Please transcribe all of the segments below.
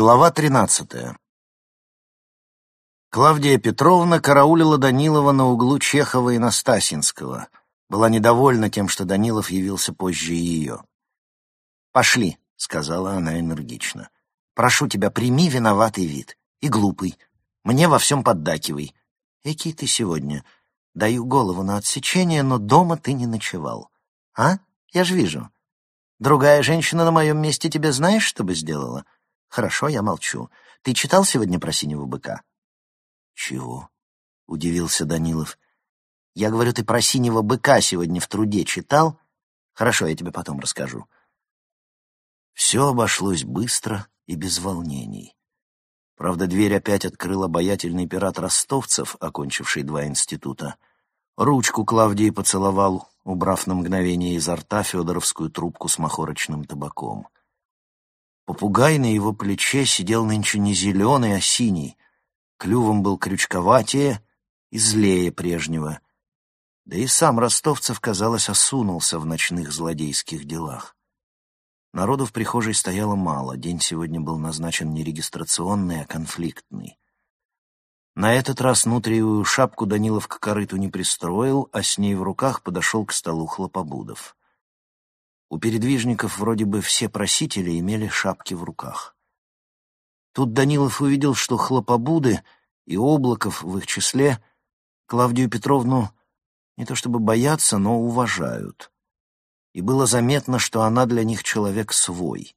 Глава тринадцатая. Клавдия Петровна караулила Данилова на углу Чехова и Настасинского. Была недовольна тем, что Данилов явился позже ее. «Пошли», — сказала она энергично. «Прошу тебя, прими виноватый вид. И глупый. Мне во всем поддакивай. Экий ты сегодня. Даю голову на отсечение, но дома ты не ночевал. А? Я ж вижу. Другая женщина на моем месте тебе знаешь, что бы сделала?» Хорошо, я молчу. Ты читал сегодня про синего быка? Чего? Удивился Данилов. Я говорю, ты про синего быка сегодня в труде читал? Хорошо, я тебе потом расскажу. Все обошлось быстро и без волнений. Правда, дверь опять открыл обаятельный пират ростовцев, окончивший два института. Ручку Клавдии поцеловал, убрав на мгновение изо рта федоровскую трубку с махорочным табаком. Попугай на его плече сидел нынче не зеленый, а синий. Клювом был крючковатее и злее прежнего. Да и сам Ростовцев, казалось, осунулся в ночных злодейских делах. Народу в прихожей стояло мало, день сегодня был назначен не регистрационный, а конфликтный. На этот раз внутриевую шапку Данилов к корыту не пристроил, а с ней в руках подошел к столу Хлопобудов. У передвижников вроде бы все просители имели шапки в руках. Тут Данилов увидел, что хлопобуды и Облаков в их числе Клавдию Петровну не то чтобы боятся, но уважают. И было заметно, что она для них человек свой.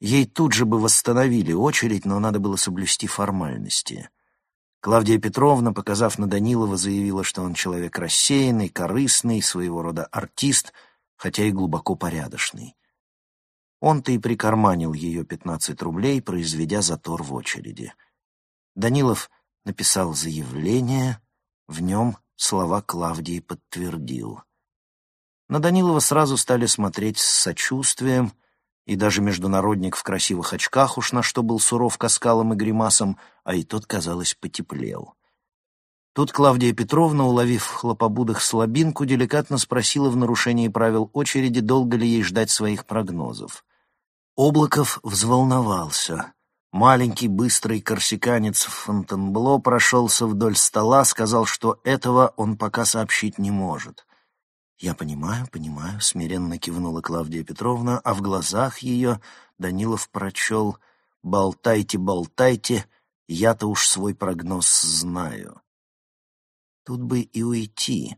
Ей тут же бы восстановили очередь, но надо было соблюсти формальности. Клавдия Петровна, показав на Данилова, заявила, что он человек рассеянный, корыстный, своего рода артист — хотя и глубоко порядочный. Он-то и прикарманил ее пятнадцать рублей, произведя затор в очереди. Данилов написал заявление, в нем слова Клавдии подтвердил. На Данилова сразу стали смотреть с сочувствием, и даже международник в красивых очках уж на что был суров каскалом и гримасом, а и тот, казалось, потеплел. Тут Клавдия Петровна, уловив в хлопобудах слабинку, деликатно спросила в нарушении правил очереди, долго ли ей ждать своих прогнозов. Облаков взволновался. Маленький быстрый корсиканец Фонтенбло прошелся вдоль стола, сказал, что этого он пока сообщить не может. «Я понимаю, понимаю», — смиренно кивнула Клавдия Петровна, а в глазах ее Данилов прочел «Болтайте, болтайте, я-то уж свой прогноз знаю». Тут бы и уйти.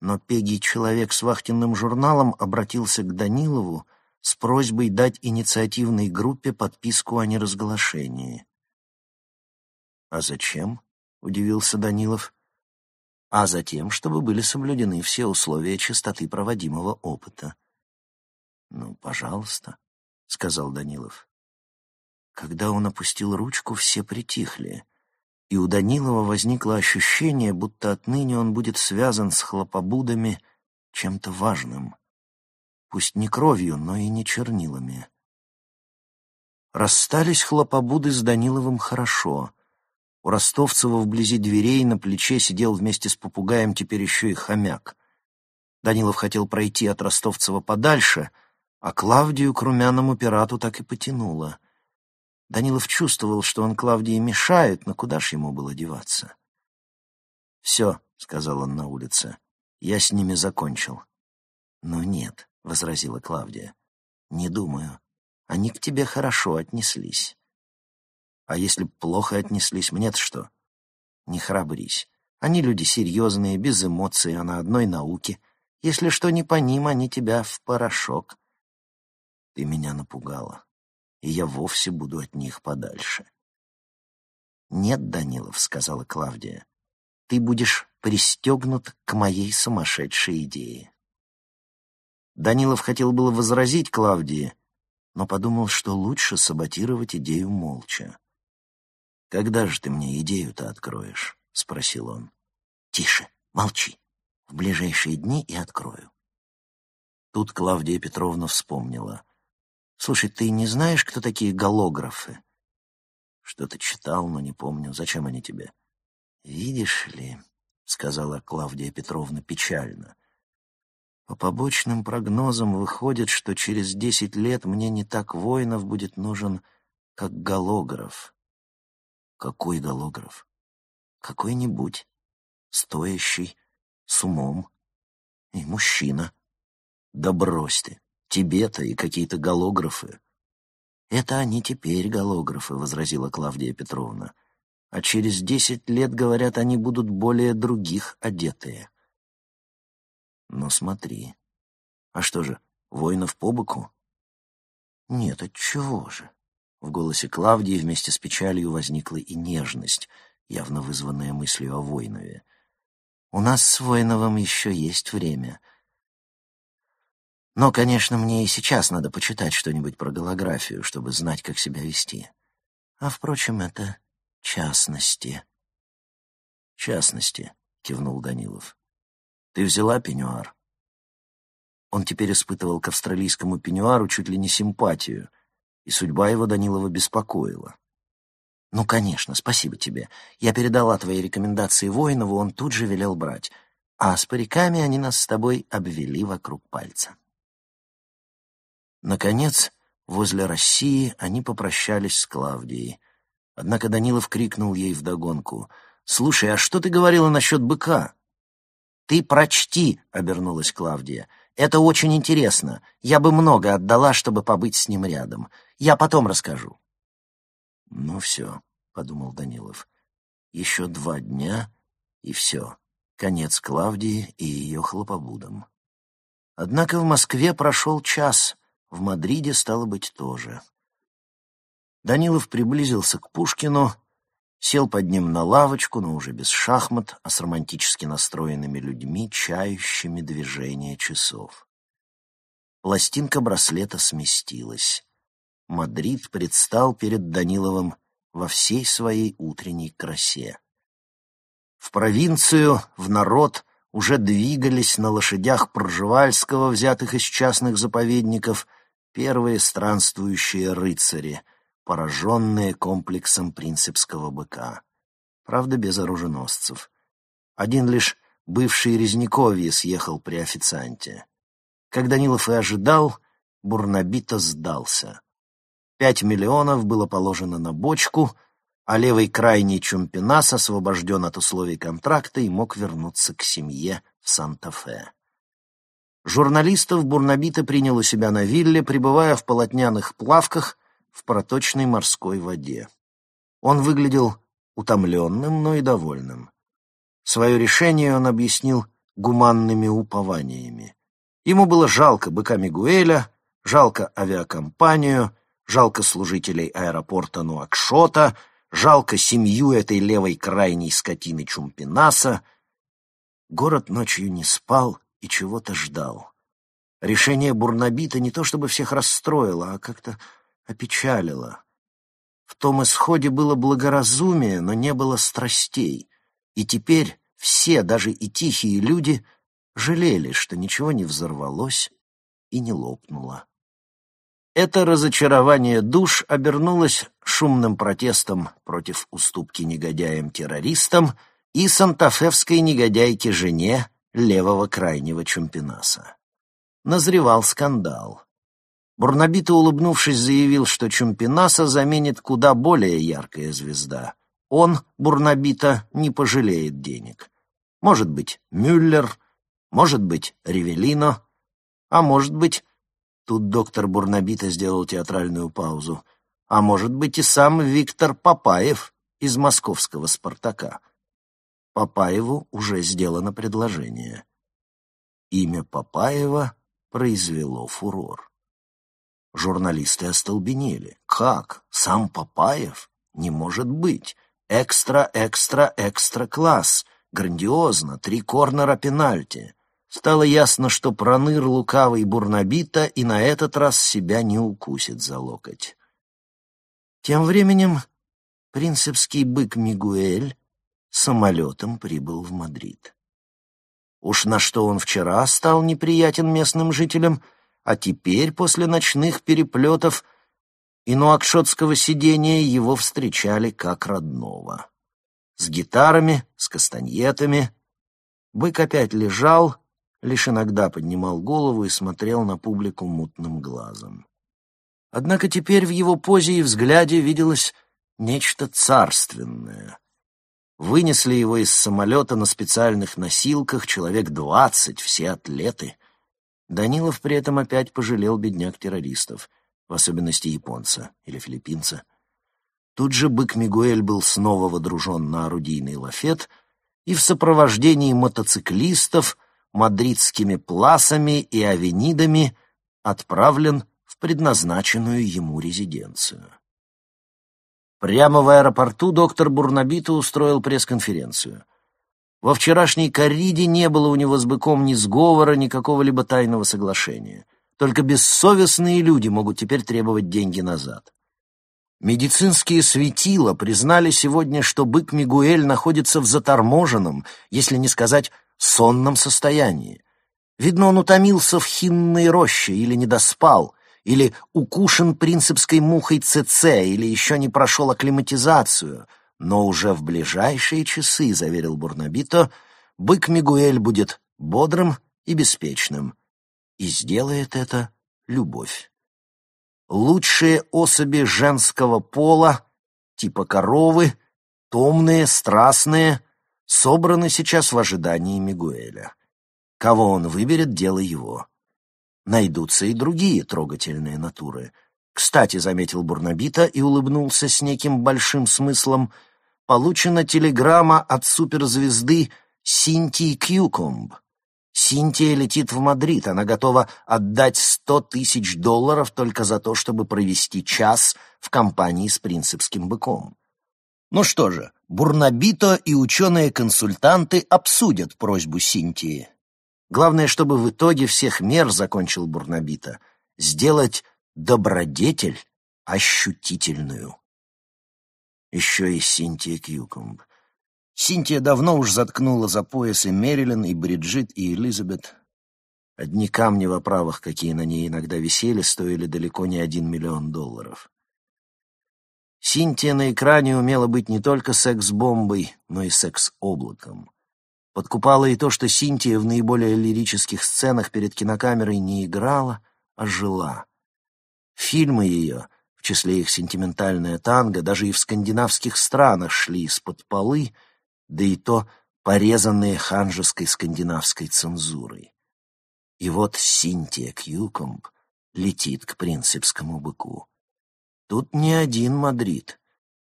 Но пегий человек с вахтенным журналом обратился к Данилову с просьбой дать инициативной группе подписку о неразглашении. «А зачем?» — удивился Данилов. «А затем, чтобы были соблюдены все условия чистоты проводимого опыта». «Ну, пожалуйста», — сказал Данилов. Когда он опустил ручку, все притихли и у Данилова возникло ощущение, будто отныне он будет связан с хлопобудами чем-то важным. Пусть не кровью, но и не чернилами. Расстались хлопобуды с Даниловым хорошо. У Ростовцева вблизи дверей на плече сидел вместе с попугаем теперь еще и хомяк. Данилов хотел пройти от Ростовцева подальше, а Клавдию к румяному пирату так и потянуло. Данилов чувствовал, что он Клавдии мешает, но куда ж ему было деваться? «Все», — сказал он на улице, — «я с ними закончил». «Ну нет», — возразила Клавдия, — «не думаю. Они к тебе хорошо отнеслись». «А если плохо отнеслись, мне-то что?» «Не храбрись. Они люди серьезные, без эмоций, а на одной науке. Если что не по ним, они тебя в порошок». «Ты меня напугала», и я вовсе буду от них подальше. «Нет, Данилов», — сказала Клавдия, — «ты будешь пристегнут к моей сумасшедшей идее». Данилов хотел было возразить Клавдии, но подумал, что лучше саботировать идею молча. «Когда же ты мне идею-то откроешь?» — спросил он. «Тише, молчи. В ближайшие дни и открою». Тут Клавдия Петровна вспомнила — Слушай, ты не знаешь, кто такие голографы? Что-то читал, но не помню. Зачем они тебе? Видишь ли, сказала Клавдия Петровна печально. По побочным прогнозам выходит, что через десять лет мне не так воинов будет нужен, как голограф. Какой голограф? Какой-нибудь, стоящий, с умом. И мужчина. Да брось ты, тебе-то и какие-то голографы. Это они теперь голографы, возразила Клавдия Петровна. А через десять лет, говорят, они будут более других одетые. Но смотри. А что же, воинов по боку? Нет, отчего же? В голосе Клавдии вместе с печалью возникла и нежность, явно вызванная мыслью о Войнове. «У нас с Войновым еще есть время. Но, конечно, мне и сейчас надо почитать что-нибудь про голографию, чтобы знать, как себя вести. А, впрочем, это частности». «Частности», — кивнул Данилов. «Ты взяла пеньюар?» Он теперь испытывал к австралийскому пеньюару чуть ли не симпатию, и судьба его Данилова беспокоила. «Ну, конечно, спасибо тебе. Я передала твои рекомендации Воинову, он тут же велел брать. А с париками они нас с тобой обвели вокруг пальца». Наконец, возле России они попрощались с Клавдией. Однако Данилов крикнул ей вдогонку. «Слушай, а что ты говорила насчет быка?» «Ты прочти», — обернулась Клавдия. Это очень интересно. Я бы много отдала, чтобы побыть с ним рядом. Я потом расскажу». «Ну все», — подумал Данилов. «Еще два дня, и все. Конец Клавдии и ее хлопобудам». Однако в Москве прошел час, в Мадриде, стало быть, тоже. Данилов приблизился к Пушкину, сел под ним на лавочку, но уже без шахмат, а с романтически настроенными людьми, чающими движение часов. Пластинка браслета сместилась. Мадрид предстал перед Даниловым во всей своей утренней красе. В провинцию, в народ уже двигались на лошадях Пржевальского, взятых из частных заповедников, первые странствующие рыцари — пораженные комплексом принципского быка. Правда, без оруженосцев. Один лишь бывший Резниковье съехал при официанте. Как Данилов и ожидал, Бурнабито сдался. Пять миллионов было положено на бочку, а левый крайний Чумпинас освобожден от условий контракта и мог вернуться к семье в Санта-Фе. Журналистов Бурнабита принял у себя на вилле, пребывая в полотняных плавках в проточной морской воде. Он выглядел утомленным, но и довольным. Свое решение он объяснил гуманными упованиями. Ему было жалко быка Мигуэля, жалко авиакомпанию, жалко служителей аэропорта Нуакшота, жалко семью этой левой крайней скотины Чумпинаса. Город ночью не спал и чего-то ждал. Решение Бурнабита не то чтобы всех расстроило, а как-то опечалило. В том исходе было благоразумие, но не было страстей, и теперь все, даже и тихие люди, жалели, что ничего не взорвалось и не лопнуло. Это разочарование душ обернулось шумным протестом против уступки негодяям-террористам и сантафевской негодяйке-жене левого крайнего Чумпинаса. Назревал скандал. Бурнабита, улыбнувшись, заявил, что Чумпинаса заменит куда более яркая звезда. Он, Бурнабита, не пожалеет денег. Может быть, Мюллер, может быть, Ревелино, а может быть... Тут доктор Бурнабита сделал театральную паузу. А может быть и сам Виктор Папаев из московского «Спартака». Папаеву уже сделано предложение. Имя Папаева произвело фурор. Журналисты остолбенели. Как? Сам Папаев? Не может быть. Экстра-экстра-экстра-класс. Грандиозно. Три корнера пенальти. Стало ясно, что проныр лукавый Бурнабита и на этот раз себя не укусит за локоть. Тем временем принципский бык Мигуэль самолетом прибыл в Мадрид. Уж на что он вчера стал неприятен местным жителям — а теперь, после ночных переплетов и сидения, его встречали как родного. С гитарами, с кастаньетами. Бык опять лежал, лишь иногда поднимал голову и смотрел на публику мутным глазом. Однако теперь в его позе и взгляде виделось нечто царственное. Вынесли его из самолета на специальных носилках человек двадцать, все атлеты. Данилов при этом опять пожалел бедняк-террористов, в особенности японца или филиппинца. Тут же бык Мигуэль был снова водружен на орудийный лафет и в сопровождении мотоциклистов, мадридскими пласами и авенидами отправлен в предназначенную ему резиденцию. Прямо в аэропорту доктор Бурнабиту устроил пресс-конференцию. Во вчерашней корриде не было у него с быком ни сговора, ни какого-либо тайного соглашения. Только бессовестные люди могут теперь требовать деньги назад. Медицинские светила признали сегодня, что бык Мигуэль находится в заторможенном, если не сказать сонном состоянии. Видно, он утомился в хинной роще или не доспал, или укушен принципской мухой ЦЦ, или еще не прошел акклиматизацию. Но уже в ближайшие часы, заверил Бурнабито, бык Мигуэль будет бодрым и беспечным. И сделает это любовь. Лучшие особи женского пола, типа коровы, томные, страстные, собраны сейчас в ожидании Мигуэля. Кого он выберет, дело его. Найдутся и другие трогательные натуры. Кстати, заметил Бурнабита и улыбнулся с неким большим смыслом, получена телеграмма от суперзвезды Синтии Кьюкомб. Синтия летит в Мадрид, она готова отдать сто тысяч долларов только за то, чтобы провести час в компании с принципским быком. Ну что же, Бурнабито и ученые-консультанты обсудят просьбу Синтии. Главное, чтобы в итоге всех мер, закончил Бурнабита, сделать добродетель ощутительную. Еще и Синтия Кьюкомб. Синтия давно уж заткнула за пояс и Мерилин, и Бриджит, и Элизабет. Одни камни в оправах, какие на ней иногда висели, стоили далеко не один миллион долларов. Синтия на экране умела быть не только секс-бомбой, но и секс-облаком. Подкупало и то, что Синтия в наиболее лирических сценах перед кинокамерой не играла, а жила. Фильмы ее, в числе их «Сентиментальная танго», даже и в скандинавских странах шли из-под полы, да и то порезанные ханжеской скандинавской цензурой. И вот Синтия Кьюкомб летит к принципскому быку. Тут не один Мадрид,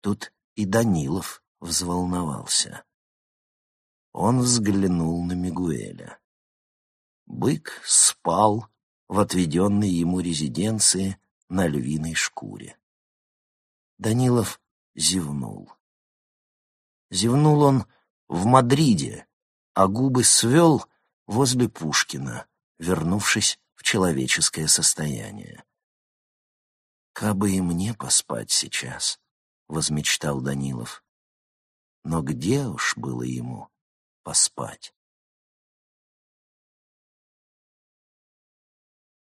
тут и Данилов взволновался. Он взглянул на Мигуэля. Бык спал в отведенной ему резиденции на львиной шкуре. Данилов зевнул. Зевнул он в Мадриде, а губы свел возле Пушкина, вернувшись в человеческое состояние. «Кабы и мне поспать сейчас», — возмечтал Данилов. Но где уж было ему? Поспать.